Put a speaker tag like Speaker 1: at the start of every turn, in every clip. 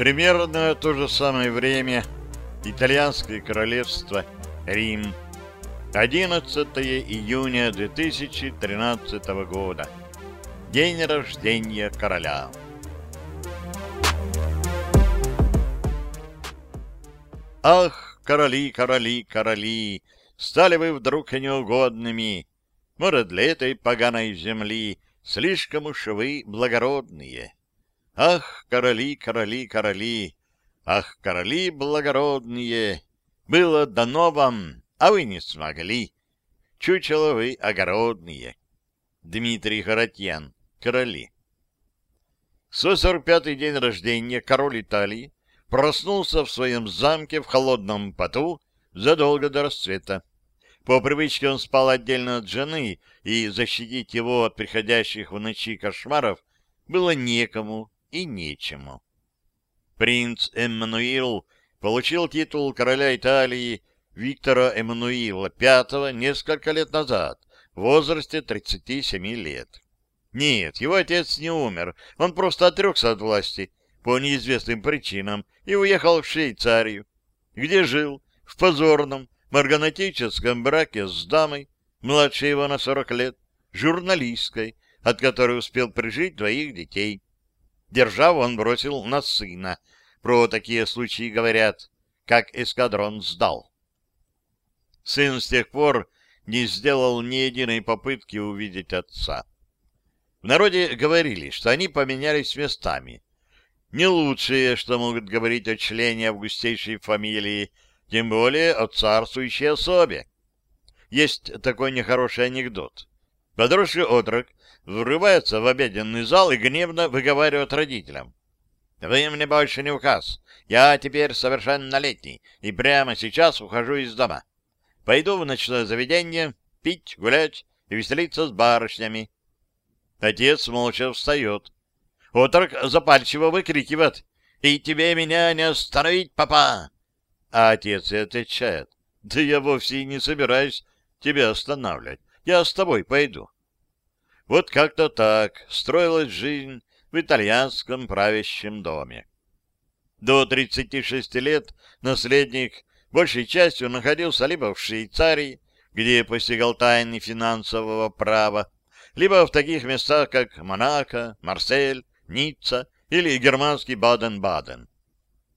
Speaker 1: Примерно то же самое время Итальянское королевство, Рим. 11 июня 2013 года. День рождения короля. Ах, короли, короли, короли, стали вы вдруг неугодными. Может, для этой поганой земли слишком уж вы благородные. Ах, короли, короли, короли, ах, короли благородные, было дано вам, а вы не смогли. Чучело вы огородные. Дмитрий Харатьян, короли. 145-й день рождения король Италии проснулся в своем замке в холодном поту задолго до рассвета. По привычке он спал отдельно от жены, и защитить его от приходящих в ночи кошмаров было некому и нечему. Принц Эммануил получил титул короля Италии Виктора Эммануила V несколько лет назад, в возрасте 37 лет. Нет, его отец не умер, он просто отрекся от власти по неизвестным причинам и уехал в Швейцарию, где жил в позорном марганатическом браке с дамой, младше его на 40 лет, журналисткой, от которой успел прижить двоих детей. Державу он бросил на сына. Про такие случаи говорят, как эскадрон сдал. Сын с тех пор не сделал ни единой попытки увидеть отца. В народе говорили, что они поменялись местами. Не лучшее, что могут говорить о члене августейшей фамилии, тем более о царствующей особе. Есть такой нехороший анекдот. Подросший отрок врывается в обеденный зал и гневно выговаривает родителям. «Вы мне больше не указ. Я теперь совершеннолетний и прямо сейчас ухожу из дома. Пойду в ночное заведение пить, гулять и веселиться с барышнями». Отец молча встает. Отрок запальчиво выкрикивает «И тебе меня не остановить, папа!» А отец и отвечает «Да я вовсе и не собираюсь тебя останавливать. Я с тобой пойду». Вот как-то так строилась жизнь в итальянском правящем доме. До 36 лет наследник большей частью находился либо в Швейцарии, где постигал тайны финансового права, либо в таких местах, как Монако, Марсель, Ницца или германский Баден-Баден.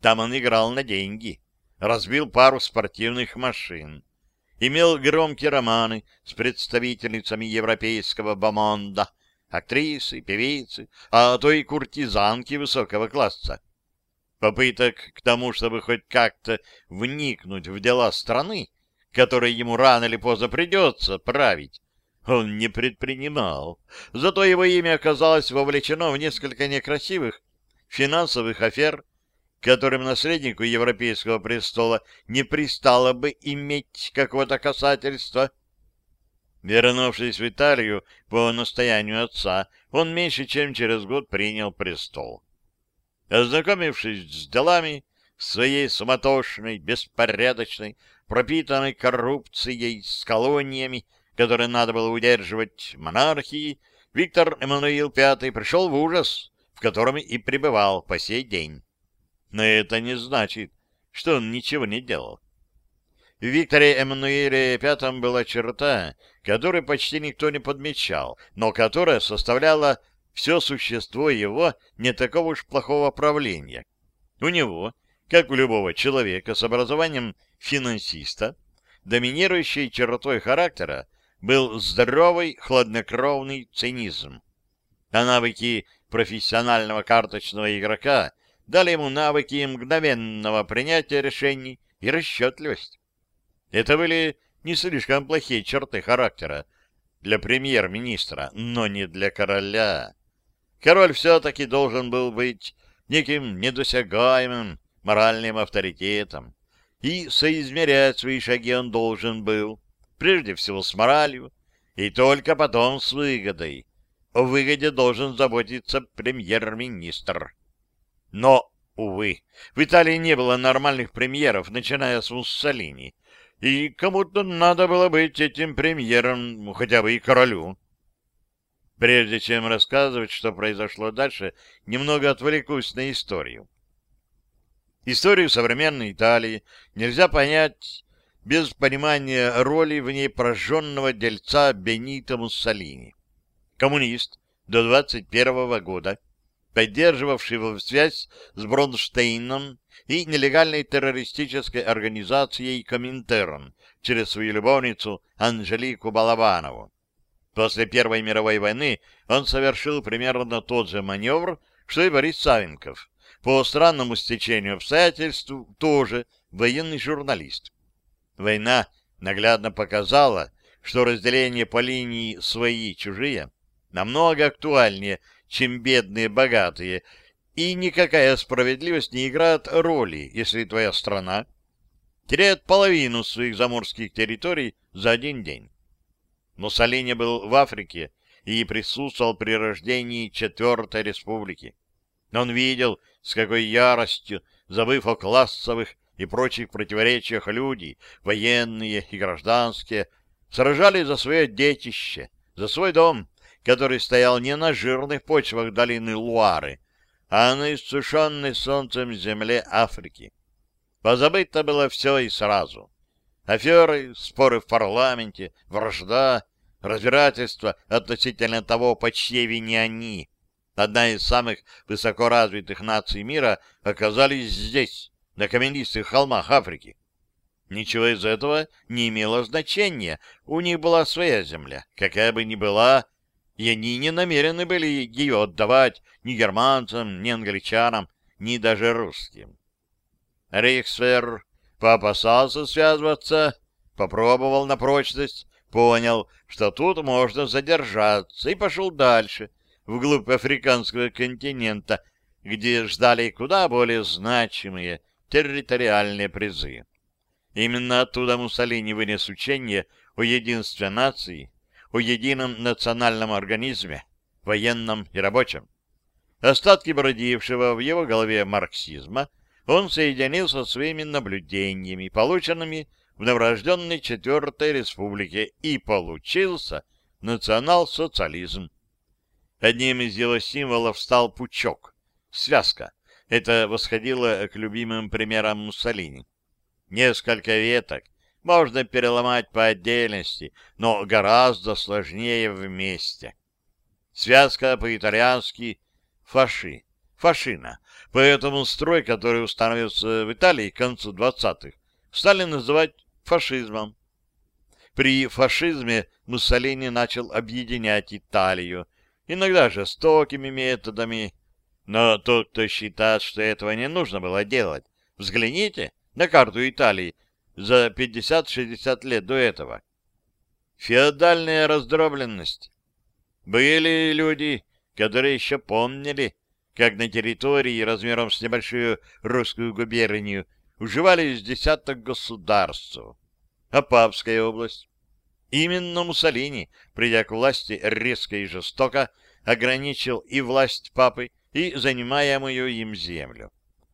Speaker 1: Там он играл на деньги, разбил пару спортивных машин, имел громкие романы с представительницами европейского бомонда, актрисы, певицы, а то и куртизанки высокого класса. Попыток к тому, чтобы хоть как-то вникнуть в дела страны, которой ему рано или поздно придется править, он не предпринимал. Зато его имя оказалось вовлечено в несколько некрасивых финансовых афер, которым наследнику Европейского престола не пристало бы иметь какого-то касательства. Вернувшись в Италию по настоянию отца, он меньше чем через год принял престол. Ознакомившись с делами своей суматошной, беспорядочной, пропитанной коррупцией, с колониями, которые надо было удерживать монархии, Виктор Эммануил V пришел в ужас, в котором и пребывал по сей день. Но это не значит, что он ничего не делал. В Викторе Эммануиле Пятом была черта, которую почти никто не подмечал, но которая составляла все существо его не такого уж плохого правления. У него, как у любого человека с образованием финансиста, доминирующей чертой характера был здоровый, хладнокровный цинизм. А навыки профессионального карточного игрока дали ему навыки мгновенного принятия решений и расчетливость. Это были не слишком плохие черты характера для премьер-министра, но не для короля. Король все-таки должен был быть неким недосягаемым моральным авторитетом, и соизмерять свои шаги он должен был, прежде всего с моралью, и только потом с выгодой. О выгоде должен заботиться премьер-министр. Но Увы, в Италии не было нормальных премьеров, начиная с Муссолини. И кому-то надо было быть этим премьером, ну, хотя бы и королю. Прежде чем рассказывать, что произошло дальше, немного отвлекусь на историю. Историю современной Италии нельзя понять без понимания роли в ней прожженного дельца Бенито Муссолини. Коммунист до 21 года, поддерживавший связь с Бронштейном и нелегальной террористической организацией Коминтерн через свою любовницу Анжелику Балабанову. После Первой мировой войны он совершил примерно тот же маневр, что и Борис Савенков. По странному стечению обстоятельств тоже военный журналист. Война наглядно показала, что разделение по линии «свои-чужие» намного актуальнее, чем бедные-богатые, и никакая справедливость не играет роли, если твоя страна теряет половину своих заморских территорий за один день. Муссолини был в Африке и присутствовал при рождении Четвертой Республики. Он видел, с какой яростью, забыв о классовых и прочих противоречиях люди, военные и гражданские, сражались за свое детище, за свой дом, который стоял не на жирных почвах долины Луары, а на иссушенной солнцем земле Африки. Позабыто было все и сразу. Аферы, споры в парламенте, вражда, разбирательства относительно того, по чьей вине они, одна из самых высокоразвитых наций мира, оказались здесь, на каменистых холмах Африки. Ничего из этого не имело значения. У них была своя земля, какая бы ни была, и они не намерены были ее отдавать ни германцам, ни англичанам, ни даже русским. Рейхсфер поопасался связываться, попробовал на прочность, понял, что тут можно задержаться, и пошел дальше, вглубь африканского континента, где ждали куда более значимые территориальные призы. Именно оттуда Муссолини вынес учение о единстве нации, о едином национальном организме, военном и рабочем. Остатки бродившего в его голове марксизма он соединил со своими наблюдениями, полученными в новорожденной Четвертой Республике, и получился национал-социализм. Одним из его символов стал пучок, связка. Это восходило к любимым примерам Муссолини. Несколько веток, можно переломать по отдельности, но гораздо сложнее вместе. Связка по-итальянски «фаши», «фашина». Поэтому строй, который установился в Италии к концу 20-х, стали называть фашизмом. При фашизме Муссолини начал объединять Италию, иногда жестокими методами, но тот, кто считает, что этого не нужно было делать, взгляните на карту Италии за 50-60 лет до этого. Феодальная раздробленность. Были люди, которые еще помнили, как на территории размером с небольшую русскую губернию уживались десяток государств. А Папская область? Именно Муссолини, придя к власти резко и жестоко, ограничил и власть папы, и занимаемую им землю.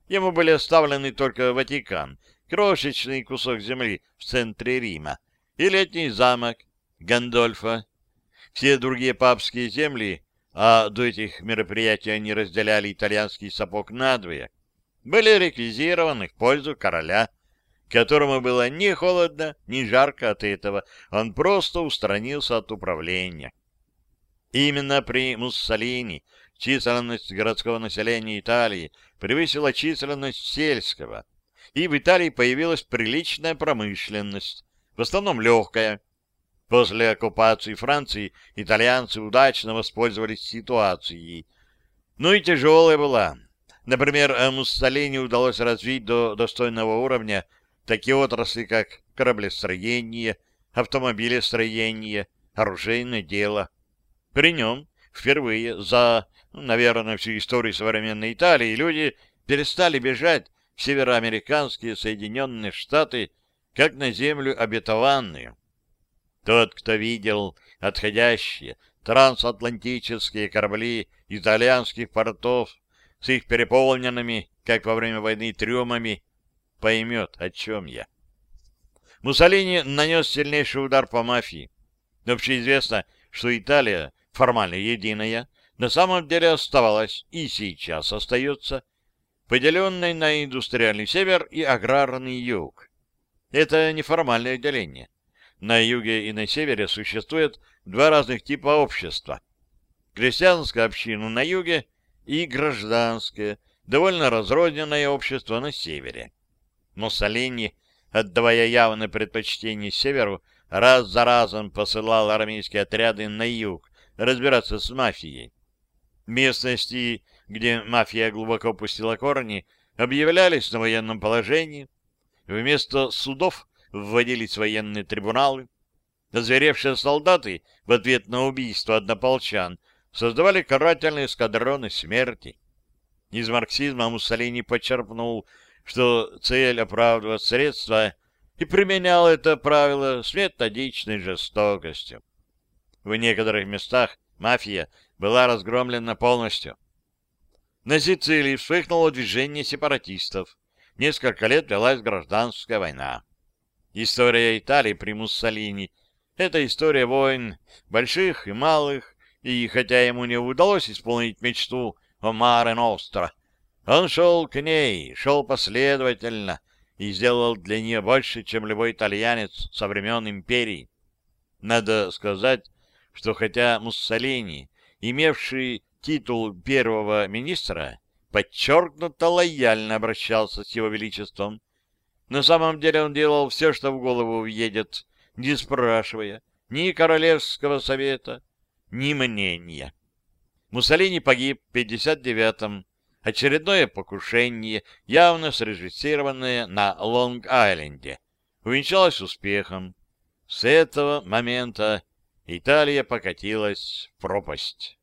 Speaker 1: Ему были оставлены только Ватикан крошечный кусок земли в центре Рима и летний замок Гандольфа. Все другие папские земли, а до этих мероприятий они разделяли итальянский сапог надвое, были реквизированы в пользу короля, которому было ни холодно, ни жарко от этого, он просто устранился от управления. Именно при Муссолини численность городского населения Италии превысила численность сельского – и в Италии появилась приличная промышленность, в основном легкая. После оккупации Франции итальянцы удачно воспользовались ситуацией. Ну и тяжелая была. Например, Муссолини удалось развить до достойного уровня такие отрасли, как кораблестроение, автомобилестроение, оружейное дело. При нем впервые за, наверное, всю историю современной Италии люди перестали бежать североамериканские Соединенные Штаты как на землю обетованную. Тот, кто видел отходящие трансатлантические корабли итальянских портов с их переполненными как во время войны трюмами, поймет, о чем я. Муссолини нанес сильнейший удар по мафии. Общеизвестно, что Италия, формально единая, на самом деле оставалась и сейчас остается поделенной на индустриальный север и аграрный юг. Это неформальное деление. На юге и на севере существует два разных типа общества. Крестьянская община на юге и гражданское, довольно разрозненное общество на севере. Муссолини, отдавая явное предпочтение северу, раз за разом посылал армейские отряды на юг разбираться с мафией. Местности, где мафия глубоко пустила корни, объявлялись на военном положении. Вместо судов вводились военные трибуналы. Озверевшие солдаты в ответ на убийство однополчан создавали карательные эскадроны смерти. Из марксизма Муссолини почерпнул, что цель оправдывает средства, и применял это правило с методичной жестокостью. В некоторых местах мафия была разгромлена полностью. На Сицилии вспыхнуло движение сепаратистов. Несколько лет велась гражданская война. История Италии при Муссолини — это история войн, больших и малых, и хотя ему не удалось исполнить мечту о Маре Ностро, он шел к ней, шел последовательно и сделал для нее больше, чем любой итальянец со времен империи. Надо сказать, что хотя Муссолини имевший титул первого министра, подчеркнуто лояльно обращался с его величеством. На самом деле он делал все, что в голову въедет, не спрашивая ни королевского совета, ни мнения. Муссолини погиб в 59-м. Очередное покушение, явно срежиссированное на Лонг-Айленде, увенчалось успехом. С этого момента Италия покатилась в пропасть.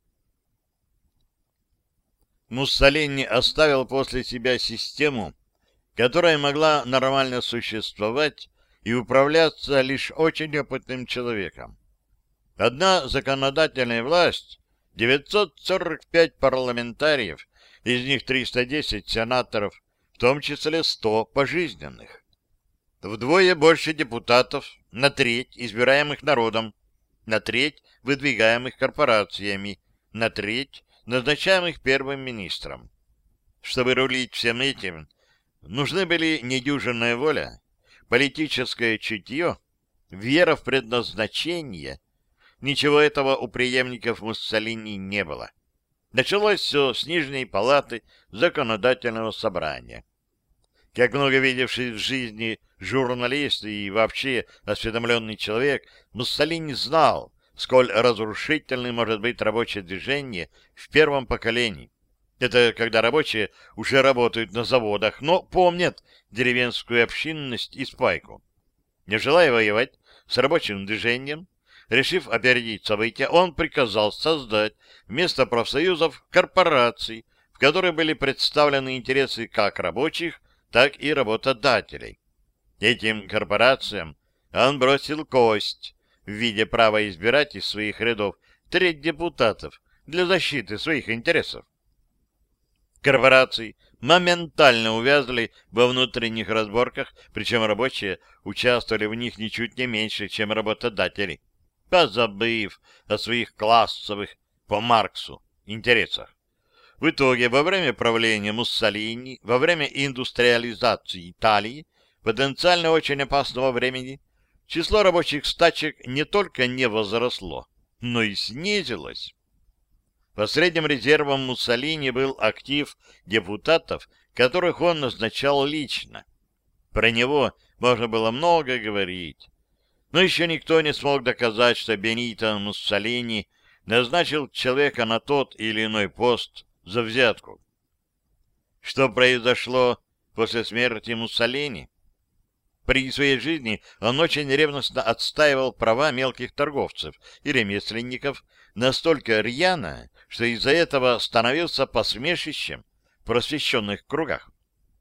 Speaker 1: Муссолини оставил после себя систему, которая могла нормально существовать и управляться лишь очень опытным человеком. Одна законодательная власть, 945 парламентариев, из них 310 сенаторов, в том числе 100 пожизненных. Вдвое больше депутатов, на треть избираемых народом, на треть выдвигаемых корпорациями, на треть назначаемых первым министром. Чтобы рулить всем этим, нужны были недюжинная воля, политическое чутье, вера в предназначение. Ничего этого у преемников Муссолини не было. Началось все с Нижней палаты законодательного собрания. Как много видевший в жизни журналист и вообще осведомленный человек, Муссолини знал, сколь разрушительным может быть рабочее движение в первом поколении. Это когда рабочие уже работают на заводах, но помнят деревенскую общинность и спайку. Не желая воевать с рабочим движением, решив опередить события, он приказал создать вместо профсоюзов корпораций, в которые были представлены интересы как рабочих, так и работодателей. Этим корпорациям он бросил кость в виде права избирать из своих рядов треть депутатов для защиты своих интересов. Корпорации моментально увязли во внутренних разборках, причем рабочие участвовали в них ничуть не меньше, чем работодатели, позабыв о своих классовых по Марксу интересах. В итоге, во время правления Муссолини, во время индустриализации Италии, потенциально очень опасного времени, число рабочих стачек не только не возросло, но и снизилось. Последним резервом Муссолини был актив депутатов, которых он назначал лично. Про него можно было много говорить. Но еще никто не смог доказать, что Бенито Муссолини назначил человека на тот или иной пост за взятку. Что произошло после смерти Муссолини? При своей жизни он очень ревностно отстаивал права мелких торговцев и ремесленников настолько рьяно, что из-за этого становился посмешищем в просвещенных кругах.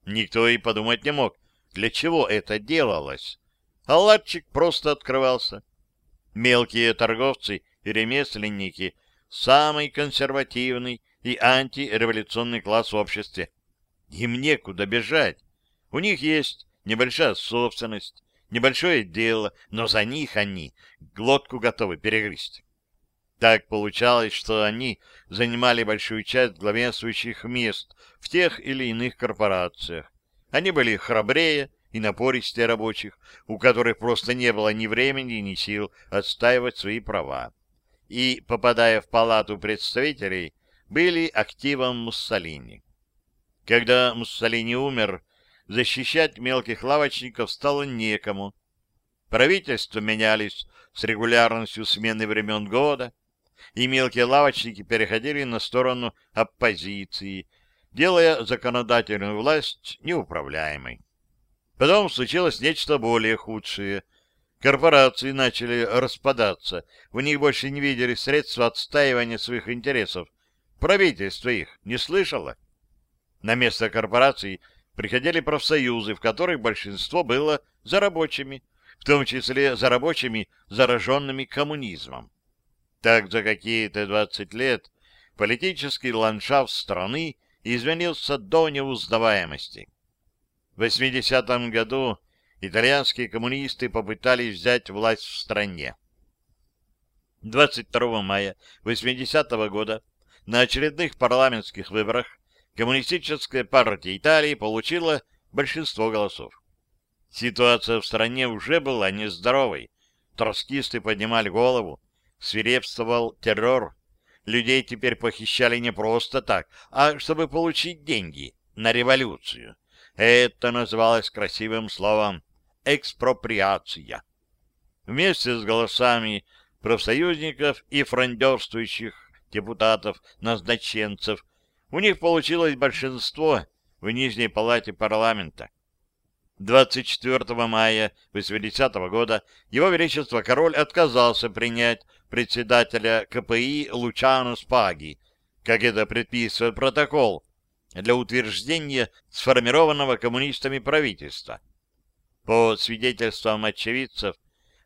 Speaker 1: Никто и подумать не мог, для чего это делалось. А ларчик просто открывался. Мелкие торговцы и ремесленники — самый консервативный и антиреволюционный класс в обществе. Им некуда бежать. У них есть небольшая собственность, небольшое дело, но за них они глотку готовы перегрызть. Так получалось, что они занимали большую часть главенствующих мест в тех или иных корпорациях. Они были храбрее и напористее рабочих, у которых просто не было ни времени, ни сил отстаивать свои права. И, попадая в палату представителей, были активом Муссолини. Когда Муссолини умер, защищать мелких лавочников стало некому. Правительства менялись с регулярностью смены времен года, и мелкие лавочники переходили на сторону оппозиции, делая законодательную власть неуправляемой. Потом случилось нечто более худшее. Корпорации начали распадаться, в них больше не видели средств отстаивания своих интересов. Правительство их не слышало. На место корпораций приходили профсоюзы, в которых большинство было за рабочими, в том числе за рабочими, зараженными коммунизмом. Так за какие-то 20 лет политический ландшафт страны изменился до неузнаваемости. В 80-м году итальянские коммунисты попытались взять власть в стране. 22 мая 80 -го года на очередных парламентских выборах Коммунистическая партия Италии получила большинство голосов. Ситуация в стране уже была нездоровой. Троцкисты поднимали голову, свирепствовал террор. Людей теперь похищали не просто так, а чтобы получить деньги на революцию. Это называлось красивым словом «экспроприация». Вместе с голосами профсоюзников и фрондерствующих депутатов-назначенцев у них получилось большинство в Нижней палате парламента. 24 мая 80 -го года Его Величество Король отказался принять председателя КПИ Лучано Спаги, как это предписывает протокол, для утверждения сформированного коммунистами правительства. По свидетельствам очевидцев,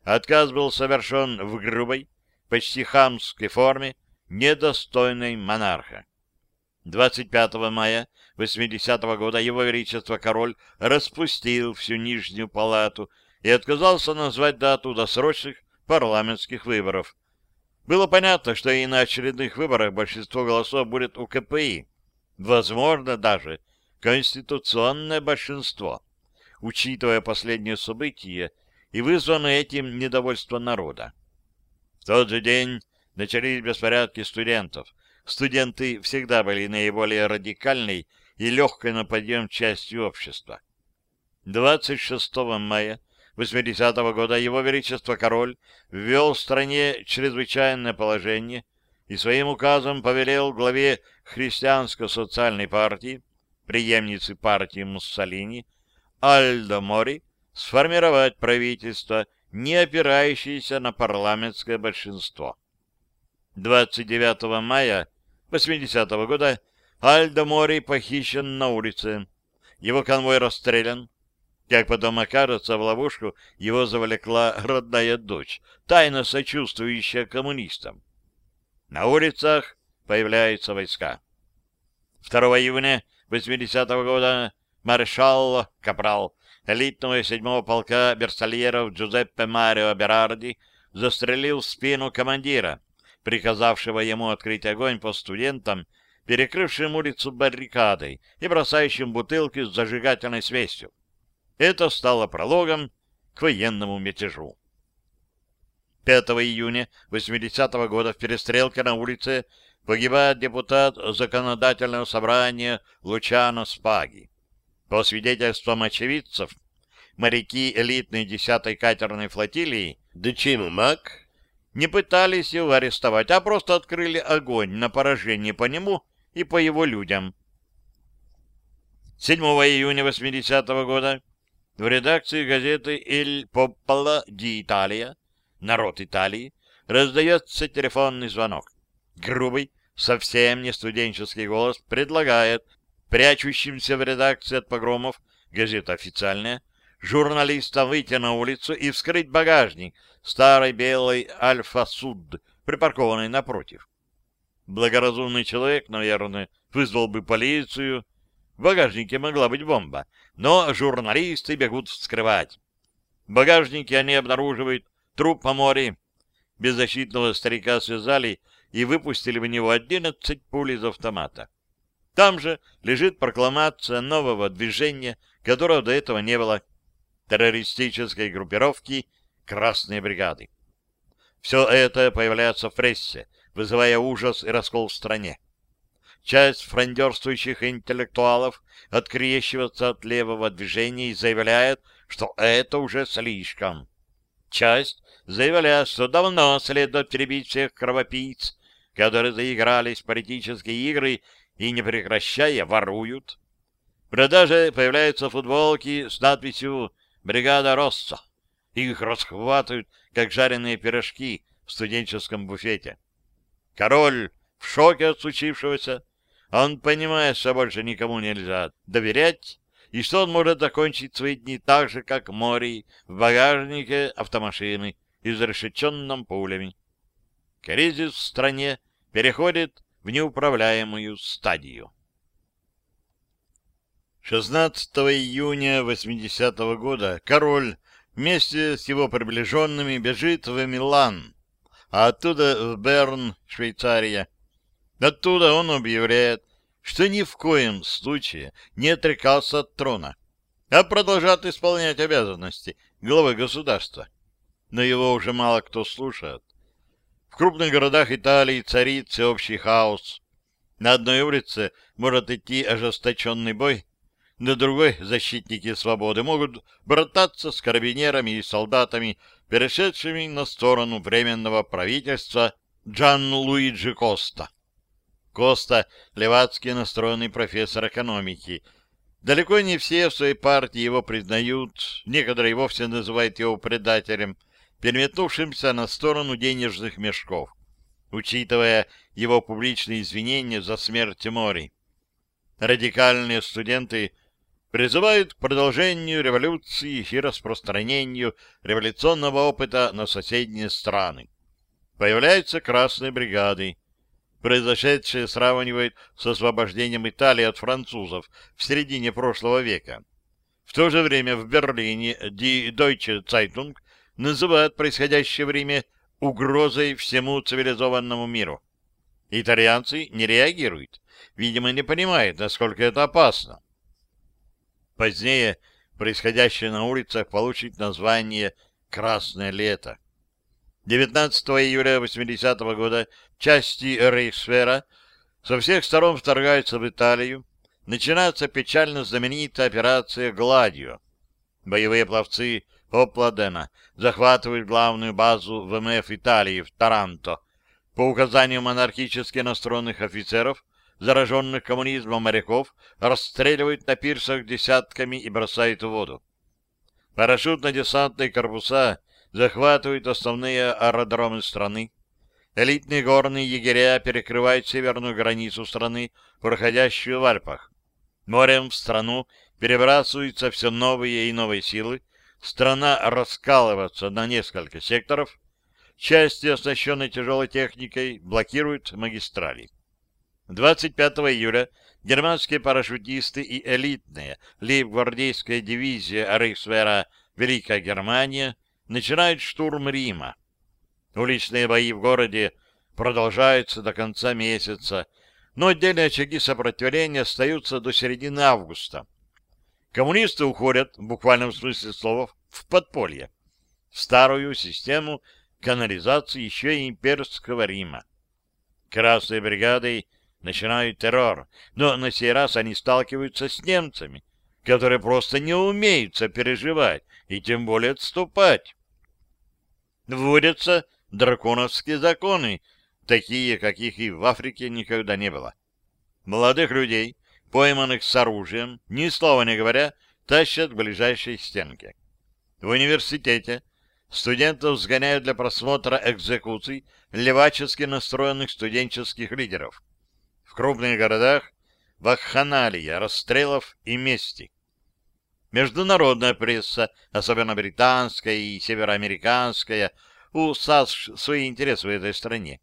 Speaker 1: отказ был совершен в грубой, почти хамской форме, недостойной монарха. 25 мая 80 -го года Его Величество Король распустил всю Нижнюю палату и отказался назвать дату досрочных парламентских выборов. Было понятно, что и на очередных выборах большинство голосов будет у КПИ, возможно, даже конституционное большинство, учитывая последние события и вызванное этим недовольство народа. В тот же день начались беспорядки студентов, студенты всегда были наиболее радикальной и легкой на подъем частью общества. 26 мая 80 -го года Его Величество Король ввел в стране чрезвычайное положение и своим указом повелел главе христианско-социальной партии, преемницы партии Муссолини, Альдо Мори, сформировать правительство, не опирающееся на парламентское большинство. 29 мая 80 -го года Альдо Мори похищен на улице. Его конвой расстрелян. Как потом окажется, в ловушку его завлекла родная дочь, тайно сочувствующая коммунистам. На улицах появляются войска. 2 июня 80 -го года маршал Капрал элитного 7-го полка берсальеров Джузеппе Марио Берарди застрелил в спину командира, приказавшего ему открыть огонь по студентам, перекрывшим улицу баррикадой и бросающим бутылки с зажигательной свестью. Это стало прологом к военному мятежу. 5 июня 80 -го года в перестрелке на улице погибает депутат законодательного собрания Лучано Спаги. По свидетельствам очевидцев, моряки элитной 10-й катерной флотилии Дечиму Мак не пытались его арестовать, а просто открыли огонь на поражение по нему и по его людям. 7 июня 80 -го года в редакции газеты «Il Popolo di Italia» «Народ Италии» раздается телефонный звонок. Грубый, совсем не студенческий голос предлагает прячущимся в редакции от погромов, газета официальная, журналистам выйти на улицу и вскрыть багажник старой белой Альфа-Суд, припаркованной напротив. Благоразумный человек, наверное, вызвал бы полицию. В багажнике могла быть бомба, но журналисты бегут вскрывать. В багажнике они обнаруживают труп по море. Беззащитного старика связали и выпустили в него одиннадцать пуль из автомата. Там же лежит прокламация нового движения, которого до этого не было, террористической группировки «Красные бригады». Все это появляется в прессе, вызывая ужас и раскол в стране. Часть фрондерствующих интеллектуалов открещивается от левого движения и заявляет, что это уже слишком. Часть заявляет, что давно следует перебить всех кровопийц, которые заигрались в политические игры и, не прекращая, воруют. В продаже появляются футболки с надписью «Бригада Росса». Их расхватывают, как жареные пирожки в студенческом буфете. Король в шоке от случившегося. Он понимает, что больше никому нельзя доверять, и что он может закончить свои дни так же, как Мори в багажнике автомашины, изрешеченном пулями. Кризис в стране переходит в неуправляемую стадию. 16 июня 80 -го года король вместе с его приближенными бежит в Милан, а оттуда в Берн, Швейцария. Оттуда он объявляет, что ни в коем случае не отрекался от трона, а продолжает исполнять обязанности главы государства. Но его уже мало кто слушает. В крупных городах Италии царит всеобщий хаос. На одной улице может идти ожесточенный бой, на другой защитники свободы могут брататься с карабинерами и солдатами, перешедшими на сторону временного правительства Джан Луиджи Коста. Коста — левацкий настроенный профессор экономики. Далеко не все в своей партии его признают, некоторые вовсе называют его предателем, переметнувшимся на сторону денежных мешков, учитывая его публичные извинения за смерть Мори. Радикальные студенты призывают к продолжению революции и распространению революционного опыта на соседние страны. Появляются красные бригады. Произошедшее сравнивают с освобождением Италии от французов в середине прошлого века. В то же время в Берлине Die Deutsche Zeitung называют происходящее в Риме угрозой всему цивилизованному миру. Итальянцы не реагируют, видимо, не понимают, насколько это опасно. Позднее происходящее на улицах получит название «Красное лето». 19 июля 80 -го года части Рейхсфера со всех сторон вторгаются в Италию. Начинается печально знаменитая операция «Гладио». Боевые пловцы Опладена захватывают главную базу ВМФ Италии в Таранто. По указанию монархически настроенных офицеров зараженных коммунизмом моряков расстреливают на пирсах десятками и бросают в воду. Парашютно-десантные корпуса захватывают основные аэродромы страны. Элитные горные егеря перекрывают северную границу страны, проходящую в Альпах. Морем в страну перебрасываются все новые и новые силы, страна раскалывается на несколько секторов, части, оснащенные тяжелой техникой, блокируют магистрали. 25 июля германские парашютисты и элитная лейб-гвардейская дивизия Рейхсвера «Великая Германия» начинают штурм Рима. Уличные бои в городе продолжаются до конца месяца, но отдельные очаги сопротивления остаются до середины августа. Коммунисты уходят, в буквальном смысле слова, в подполье, в старую систему канализации еще и имперского Рима. Красной бригадой начинают террор, но на сей раз они сталкиваются с немцами, которые просто не умеют сопереживать и тем более отступать. Вводятся драконовские законы, такие, каких и в Африке никогда не было. Молодых людей, пойманных с оружием, ни слова не говоря, тащат к ближайшей стенке. В университете студентов сгоняют для просмотра экзекуций левачески настроенных студенческих лидеров в крупных городах вакханалия, расстрелов и мести. Международная пресса, особенно британская и североамериканская, у САС свои интересы в этой стране,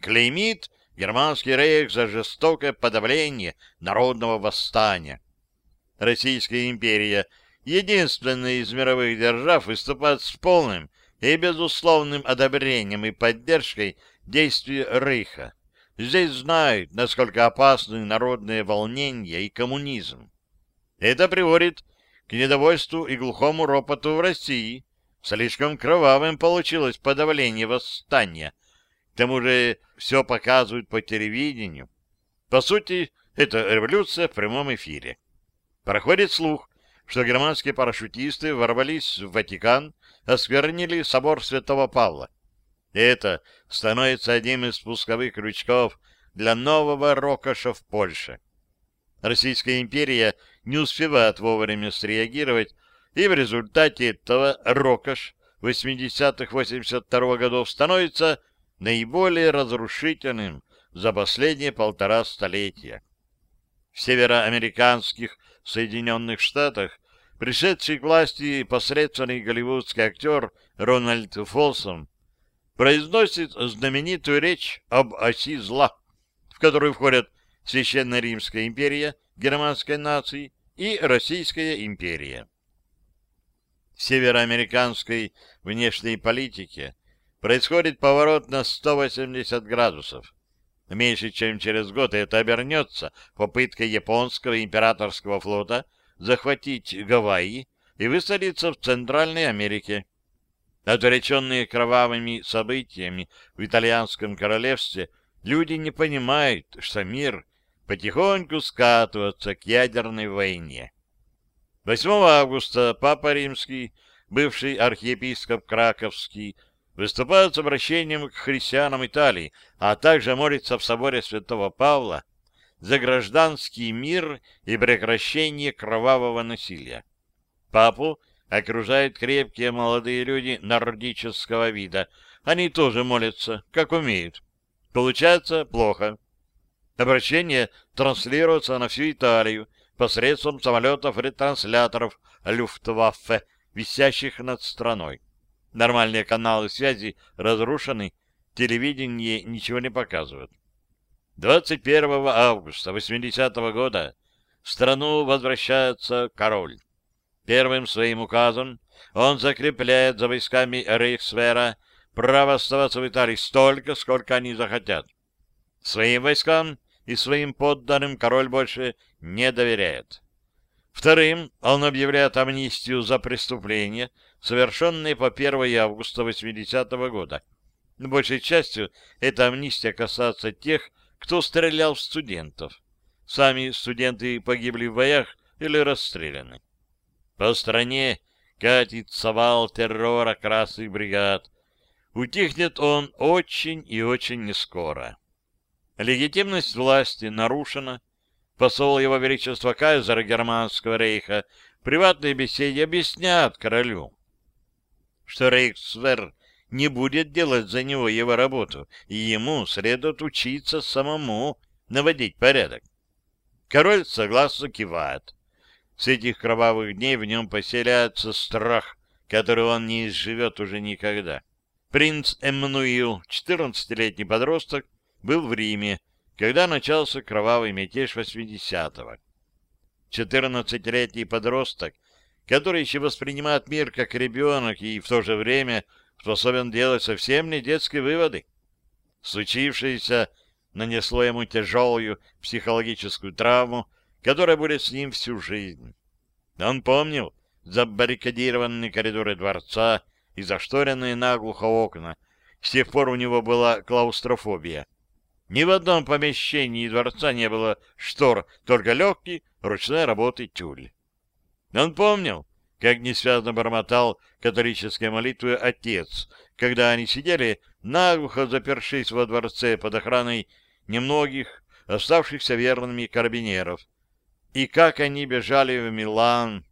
Speaker 1: клеймит германский рейх за жестокое подавление народного восстания, Российская империя, единственная из мировых держав, выступает с полным и безусловным одобрением и поддержкой действий Рейха. Здесь знают, насколько опасны народные волнения и коммунизм. Это приводит к недовольству и глухому ропоту в России. Слишком кровавым получилось подавление восстания. К тому же все показывают по телевидению. По сути, это революция в прямом эфире. Проходит слух, что германские парашютисты ворвались в Ватикан, осквернили собор святого Павла. Это становится одним из спусковых крючков для нового рокоша в Польше. Российская империя не успевает вовремя среагировать, и в результате этого рокош 80-82 годов становится наиболее разрушительным за последние полтора столетия. В североамериканских Соединенных Штатах пришедший к власти посредственный голливудский актер Рональд Фолсом произносит знаменитую речь об оси зла, в которую входят Священная Римская империя германской нации и Российская империя. В североамериканской внешней политике происходит поворот на 180 градусов. Меньше чем через год это обернется попыткой японского императорского флота захватить Гавайи и высадиться в Центральной Америке. Отвлеченные кровавыми событиями в итальянском королевстве, люди не понимают, что мир потихоньку скатывается к ядерной войне. 8 августа Папа Римский, бывший архиепископ Краковский, выступает с обращением к христианам Италии, а также молится в соборе святого Павла за гражданский мир и прекращение кровавого насилия. Папу окружают крепкие молодые люди нордического вида. Они тоже молятся, как умеют. Получается плохо. Обращение транслируется на всю Италию, посредством самолетов-ретрансляторов Люфтваффе, висящих над страной. Нормальные каналы связи разрушены, телевидение ничего не показывает. 21 августа 80 -го года в страну возвращается король. Первым своим указом он закрепляет за войсками Рейхсвера право оставаться в Италии столько, сколько они захотят. Своим войскам и своим подданным король больше не доверяет. Вторым, он объявляет амнистию за преступления, совершенные по 1 августа 80 -го года. Большей частью эта амнистия касается тех, кто стрелял в студентов. Сами студенты погибли в боях или расстреляны. По стране катится вал террора красных бригад. Утихнет он очень и очень нескоро. Легитимность власти нарушена. Посол его величества кайзера Германского рейха в приватной беседе объяснят королю, что рейхсвер не будет делать за него его работу, и ему следует учиться самому наводить порядок. Король согласно кивает. С этих кровавых дней в нем поселяется страх, который он не изживет уже никогда. Принц Эммануил, 14-летний подросток, был в Риме, когда начался кровавый мятеж 80-го. 14-летний подросток, который еще воспринимает мир как ребенок и в то же время способен делать совсем не детские выводы. Случившееся нанесло ему тяжелую психологическую травму, которая будет с ним всю жизнь. Он помнил забаррикадированные коридоры дворца и зашторенные наглухо окна. С тех пор у него была клаустрофобия. Ни в одном помещении дворца не было штор, только легкий, ручной работы тюль. Он помнил, как несвязно бормотал католические молитвы отец, когда они сидели, наглухо запершись во дворце под охраной немногих, оставшихся верными карабинеров. И как они бежали в Милан.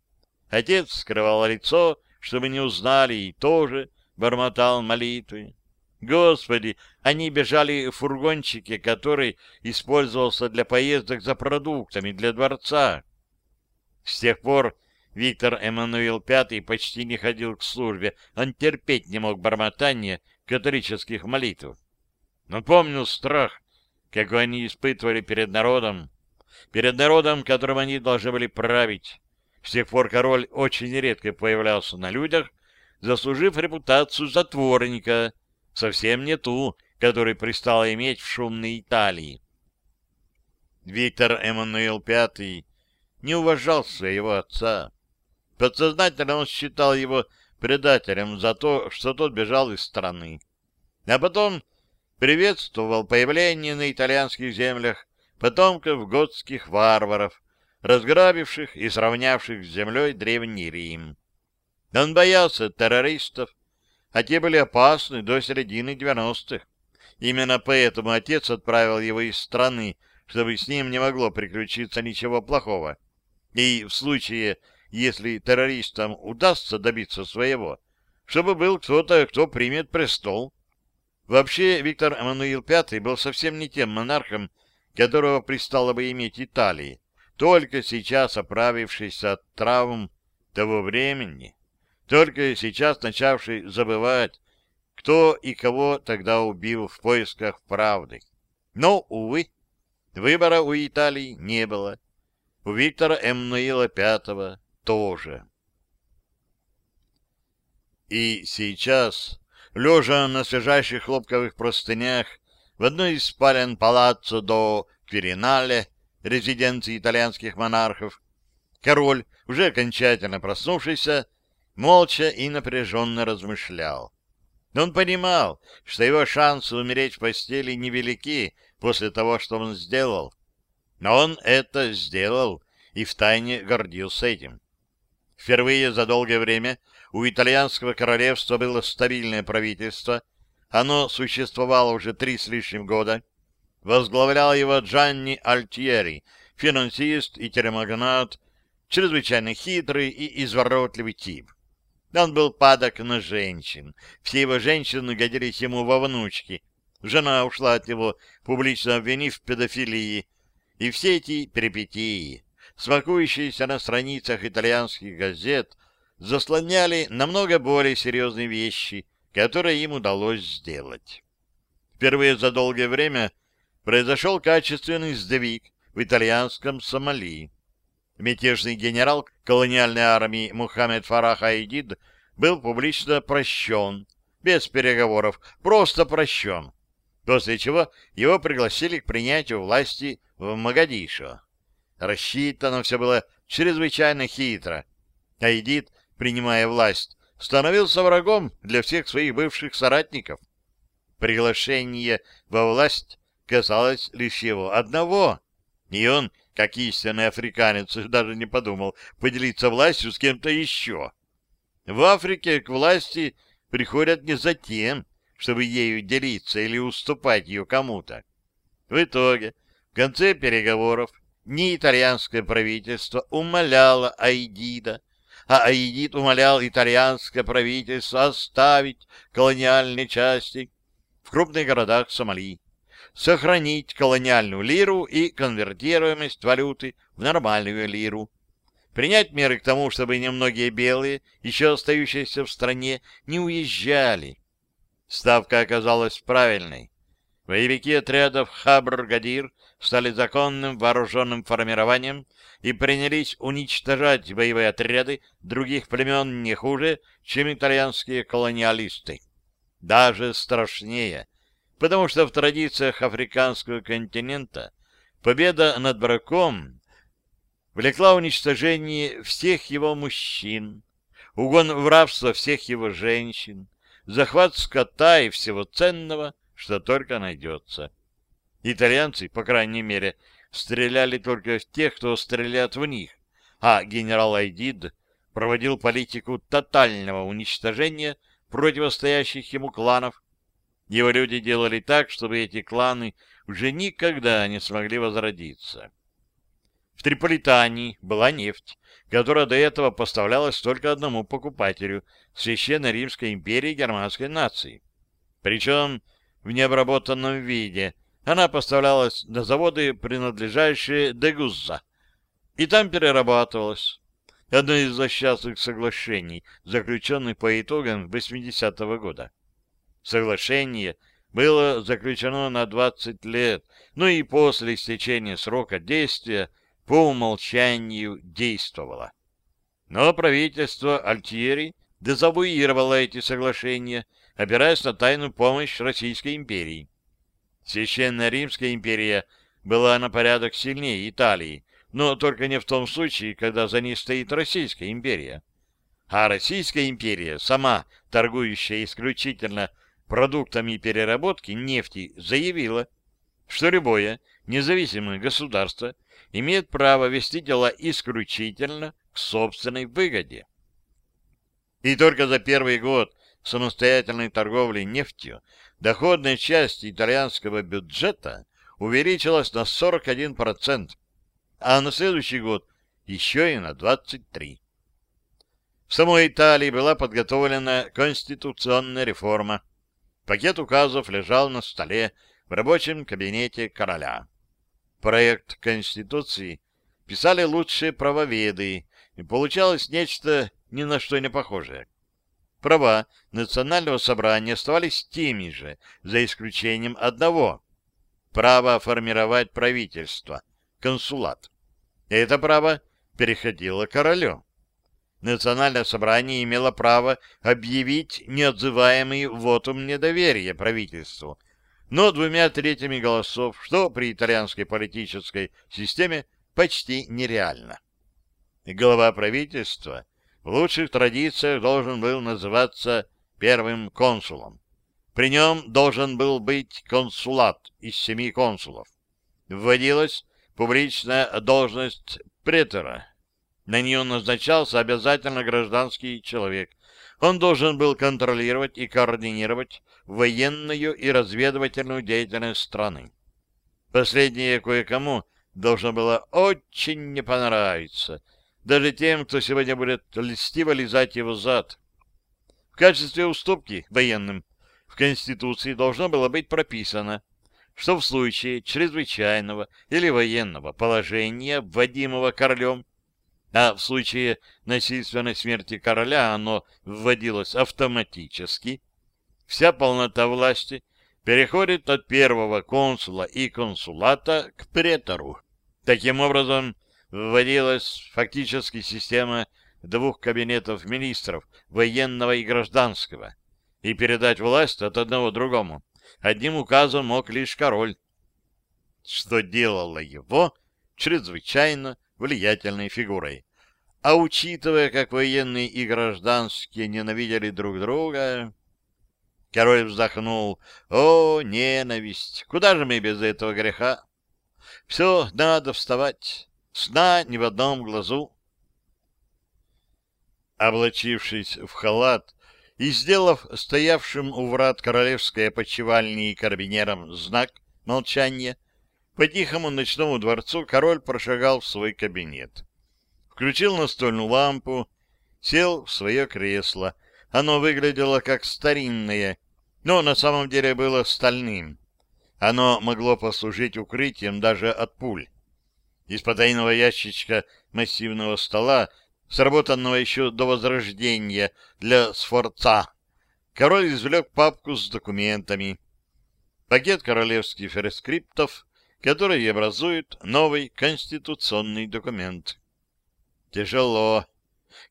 Speaker 1: Отец скрывал лицо, чтобы не узнали, и тоже бормотал молитвы. Господи, они бежали в фургончике, который использовался для поездок за продуктами для дворца. С тех пор Виктор Эммануил V почти не ходил к службе, он терпеть не мог бормотания католических молитв. Он помнил страх, какой они испытывали перед народом, перед народом, которым они должны были править. С тех пор король очень редко появлялся на людях, заслужив репутацию затворника, совсем не ту, которую пристало иметь в шумной Италии. Виктор Эммануил V не уважал своего отца. Подсознательно он считал его предателем за то, что тот бежал из страны. А потом приветствовал появление на итальянских землях потомков готских варваров, разграбивших и сравнявших с землей Древний Рим. Он боялся террористов, а те были опасны до середины 90-х. Именно поэтому отец отправил его из страны, чтобы с ним не могло приключиться ничего плохого. И в случае, если террористам удастся добиться своего, чтобы был кто-то, кто примет престол. Вообще, Виктор Эммануил V был совсем не тем монархом, которого пристало бы иметь Италии, только сейчас оправившийся от травм того времени, только сейчас начавший забывать, кто и кого тогда убил в поисках правды. Но, увы, выбора у Италии не было. У Виктора Эммануила V тоже. И сейчас, лежа на свежайших хлопковых простынях, в одной из спален палаццо до Квиринале, резиденции итальянских монархов, король, уже окончательно проснувшийся, молча и напряженно размышлял. Он понимал, что его шансы умереть в постели невелики после того, что он сделал. Но он это сделал и втайне гордился этим. Впервые за долгое время у итальянского королевства было стабильное правительство. Оно существовало уже три с лишним года. Возглавлял его Джанни Альтьери, финансист и телемагнат, чрезвычайно хитрый и изворотливый тип. Он был падок на женщин. Все его женщины годились ему во внучки. Жена ушла от него, публично обвинив в педофилии. И все эти перипетии, смакующиеся на страницах итальянских газет, заслоняли намного более серьезные вещи, которые им удалось сделать. Впервые за долгое время произошел качественный сдвиг в итальянском Сомали. Мятежный генерал колониальной армии Мухаммед Фарах Айдид был публично прощен, без переговоров, просто прощен, после чего его пригласили к принятию власти в Магадишо. Рассчитано все было чрезвычайно хитро. Айдид, принимая власть, становился врагом для всех своих бывших соратников. Приглашение во власть касалось лишь его одного, и он как истинный африканец, даже не подумал поделиться властью с кем-то еще. В Африке к власти приходят не за тем, чтобы ею делиться или уступать ее кому-то. В итоге, в конце переговоров, не итальянское правительство умоляло Айдида, а Айдид умолял итальянское правительство оставить колониальные части в крупных городах Сомали сохранить колониальную лиру и конвертируемость валюты в нормальную лиру, принять меры к тому, чтобы немногие белые, еще остающиеся в стране, не уезжали. Ставка оказалась правильной. Боевики отрядов Хабр-Гадир стали законным вооруженным формированием и принялись уничтожать боевые отряды других племен не хуже, чем итальянские колониалисты. Даже страшнее, потому что в традициях африканского континента победа над врагом влекла уничтожение всех его мужчин, угон в рабство всех его женщин, захват скота и всего ценного, что только найдется. Итальянцы, по крайней мере, стреляли только в тех, кто стреляет в них, а генерал Айдид проводил политику тотального уничтожения противостоящих ему кланов его люди делали так, чтобы эти кланы уже никогда не смогли возродиться. В Триполитании была нефть, которая до этого поставлялась только одному покупателю — Священной Римской империи германской нации. Причем в необработанном виде она поставлялась на заводы, принадлежащие Дегузза, и там перерабатывалась. Одно из злосчастных соглашений, заключенных по итогам 80-го года. Соглашение, было заключено на 20 лет, но и после истечения срока действия по умолчанию действовало. Но правительство Альтьери дезавуировало эти соглашения, опираясь на тайную помощь Российской империи. Священная Римская империя была на порядок сильнее Италии, но только не в том случае, когда за ней стоит Российская империя. А Российская империя, сама торгующая исключительно продуктами переработки нефти, заявила, что любое независимое государство имеет право вести дела исключительно к собственной выгоде. И только за первый год самостоятельной торговли нефтью доходная часть итальянского бюджета увеличилась на 41%, а на следующий год еще и на 23%. В самой Италии была подготовлена конституционная реформа. Пакет указов лежал на столе в рабочем кабинете короля. Проект Конституции писали лучшие правоведы, и получалось нечто ни на что не похожее. Права национального собрания оставались теми же, за исключением одного — право формировать правительство, консулат. Это право переходило королю. Национальное собрание имело право объявить неотзываемый вотум недоверия правительству, но двумя третьими голосов, что при итальянской политической системе почти нереально. Глава правительства в лучших традициях должен был называться первым консулом. При нем должен был быть консулат из семи консулов. Вводилась публичная должность претора. На нее назначался обязательно гражданский человек. Он должен был контролировать и координировать военную и разведывательную деятельность страны. Последнее кое-кому должно было очень не понравиться, даже тем, кто сегодня будет льстиво лизать его зад. В качестве уступки военным в Конституции должно было быть прописано, что в случае чрезвычайного или военного положения, вводимого королем, а в случае насильственной смерти короля оно вводилось автоматически, вся полнота власти переходит от первого консула и консулата к претору. Таким образом, вводилась фактически система двух кабинетов министров, военного и гражданского, и передать власть от одного другому одним указом мог лишь король, что делало его чрезвычайно влиятельной фигурой. А учитывая, как военные и гражданские ненавидели друг друга... Король вздохнул. О, ненависть! Куда же мы без этого греха? Все, надо вставать. Сна ни в одном глазу. Облачившись в халат, и, сделав стоявшим у врат королевской опочивальни и карабинерам знак молчания, по тихому ночному дворцу король прошагал в свой кабинет. Включил настольную лампу, сел в свое кресло. Оно выглядело как старинное, но на самом деле было стальным. Оно могло послужить укрытием даже от пуль. Из потайного ящичка массивного стола сработанного еще до Возрождения для Сфорца, король извлек папку с документами, пакет королевских рескриптов, которые образуют новый конституционный документ. Тяжело.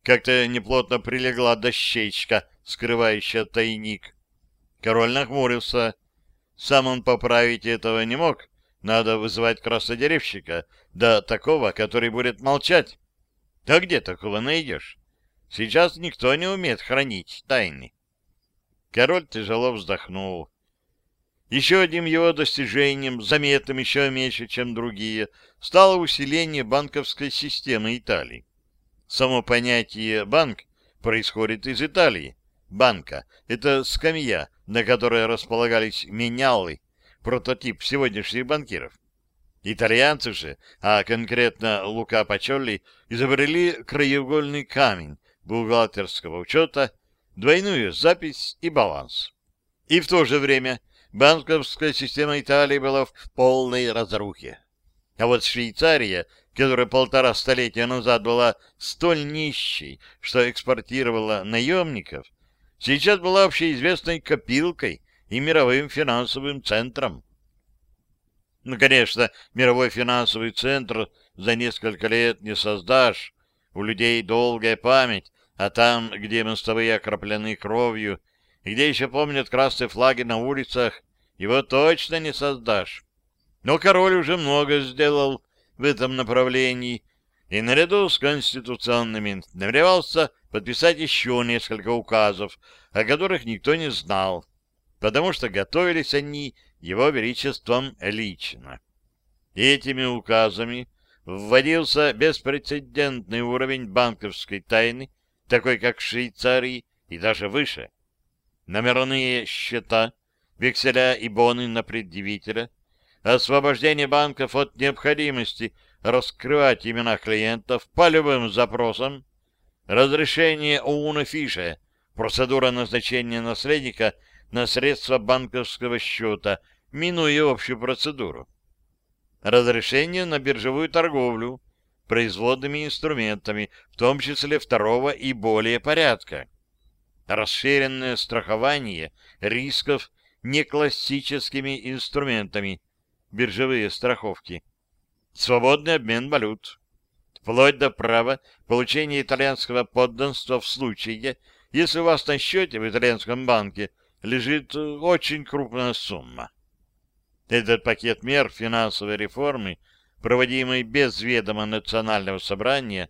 Speaker 1: Как-то неплотно прилегла дощечка, скрывающая тайник. Король нахмурился. Сам он поправить этого не мог. Надо вызывать краснодеревщика, да такого, который будет молчать. А где такого найдешь? Сейчас никто не умеет хранить тайны. Король тяжело вздохнул. Еще одним его достижением, заметным еще меньше, чем другие, стало усиление банковской системы Италии. Само понятие «банк» происходит из Италии. Банка — это скамья, на которой располагались менялы, прототип сегодняшних банкиров. Итальянцы же, а конкретно Лука Пачолли, изобрели краеугольный камень бухгалтерского учета, двойную запись и баланс. И в то же время банковская система Италии была в полной разрухе. А вот Швейцария, которая полтора столетия назад была столь нищей, что экспортировала наемников, сейчас была общеизвестной копилкой и мировым финансовым центром. Ну, конечно, мировой финансовый центр за несколько лет не создашь. У людей долгая память, а там, где мостовые окроплены кровью, где еще помнят красные флаги на улицах, его точно не создашь. Но король уже много сделал в этом направлении, и наряду с конституционными намеревался подписать еще несколько указов, о которых никто не знал, потому что готовились они его величеством лично. Этими указами вводился беспрецедентный уровень банковской тайны, такой как в Швейцарии и даже выше. Номерные счета, векселя и боны на предъявителя, освобождение банков от необходимости раскрывать имена клиентов по любым запросам, разрешение ОУНа Фиша, процедура назначения наследника на средства банковского счета – минуя общую процедуру. Разрешение на биржевую торговлю производными инструментами, в том числе второго и более порядка. Расширенное страхование рисков неклассическими инструментами, биржевые страховки. Свободный обмен валют. Вплоть до права получения итальянского подданства в случае, если у вас на счете в итальянском банке лежит очень крупная сумма. Этот пакет мер финансовой реформы, проводимый без ведома национального собрания,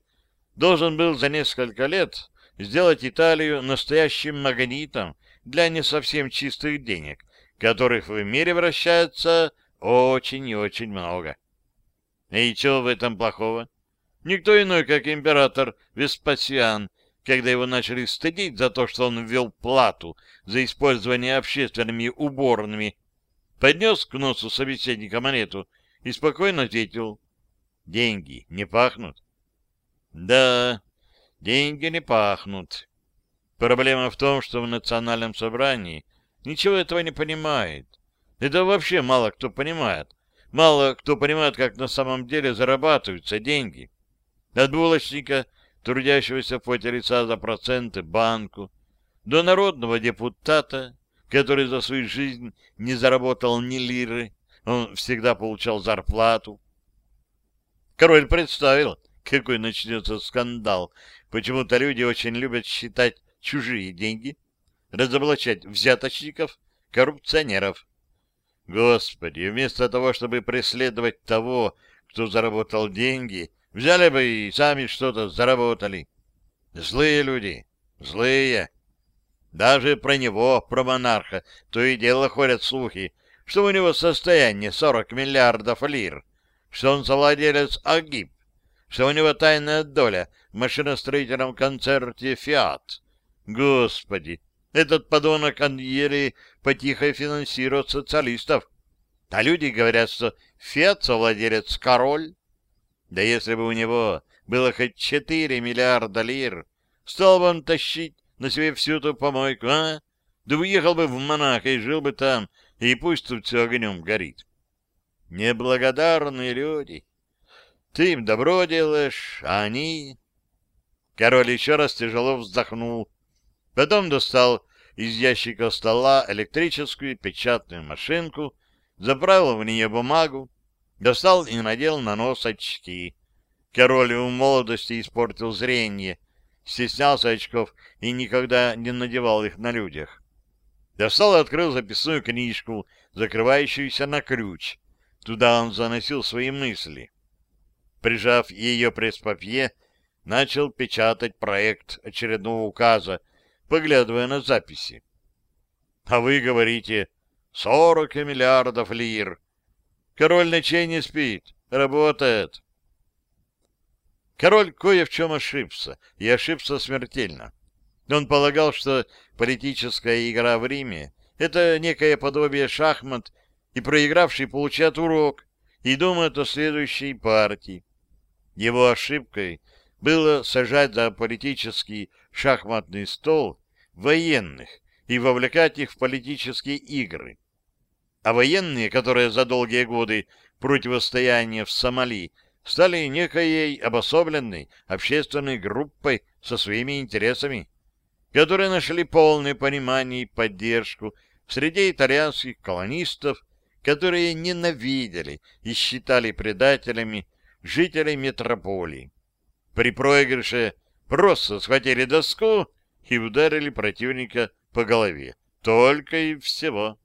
Speaker 1: должен был за несколько лет сделать Италию настоящим магнитом для не совсем чистых денег, которых в мире вращается очень и очень много. И что в этом плохого? Никто иной, как император Веспасиан, когда его начали стыдить за то, что он ввел плату за использование общественными уборными поднес к носу собеседника монету и спокойно ответил. Деньги не пахнут? Да, деньги не пахнут. Проблема в том, что в национальном собрании ничего этого не понимает. Это вообще мало кто понимает. Мало кто понимает, как на самом деле зарабатываются деньги. От булочника, трудящегося в поте лица за проценты банку, до народного депутата, который за свою жизнь не заработал ни лиры, он всегда получал зарплату. Король представил, какой начнется скандал. Почему-то люди очень любят считать чужие деньги, разоблачать взяточников, коррупционеров. Господи, вместо того, чтобы преследовать того, кто заработал деньги, взяли бы и сами что-то заработали. Злые люди, злые. Даже про него, про монарха, то и дело ходят слухи, что у него состояние 40 миллиардов лир, что он совладелец Агиб, что у него тайная доля в машиностроительном концерте «Фиат». Господи, этот подонок Аньери потихо финансирует социалистов. А люди говорят, что «Фиат» совладелец король. Да если бы у него было хоть 4 миллиарда лир, стал бы он тащить на себе всю эту помойку, а? Да уехал бы в Монако и жил бы там, и пусть тут все огнем горит. Неблагодарные люди. Ты им добро делаешь, а они... Король еще раз тяжело вздохнул. Потом достал из ящика стола электрическую печатную машинку, заправил в нее бумагу, достал и надел на нос очки. Король в молодости испортил зрение, стеснялся очков и никогда не надевал их на людях. Достал и открыл записную книжку, закрывающуюся на ключ. Туда он заносил свои мысли. Прижав ее пресс-папье, начал печатать проект очередного указа, поглядывая на записи. А вы говорите, сорок миллиардов лир. Король ночей не спит, работает. Король кое в чем ошибся, и ошибся смертельно. Он полагал, что политическая игра в Риме — это некое подобие шахмат, и проигравший получает урок и думает о следующей партии. Его ошибкой было сажать за политический шахматный стол военных и вовлекать их в политические игры. А военные, которые за долгие годы противостояния в Сомали стали некой обособленной общественной группой со своими интересами, которые нашли полное понимание и поддержку среди итальянских колонистов, которые ненавидели и считали предателями жителей метрополии. При проигрыше просто схватили доску и ударили противника по голове. Только и всего.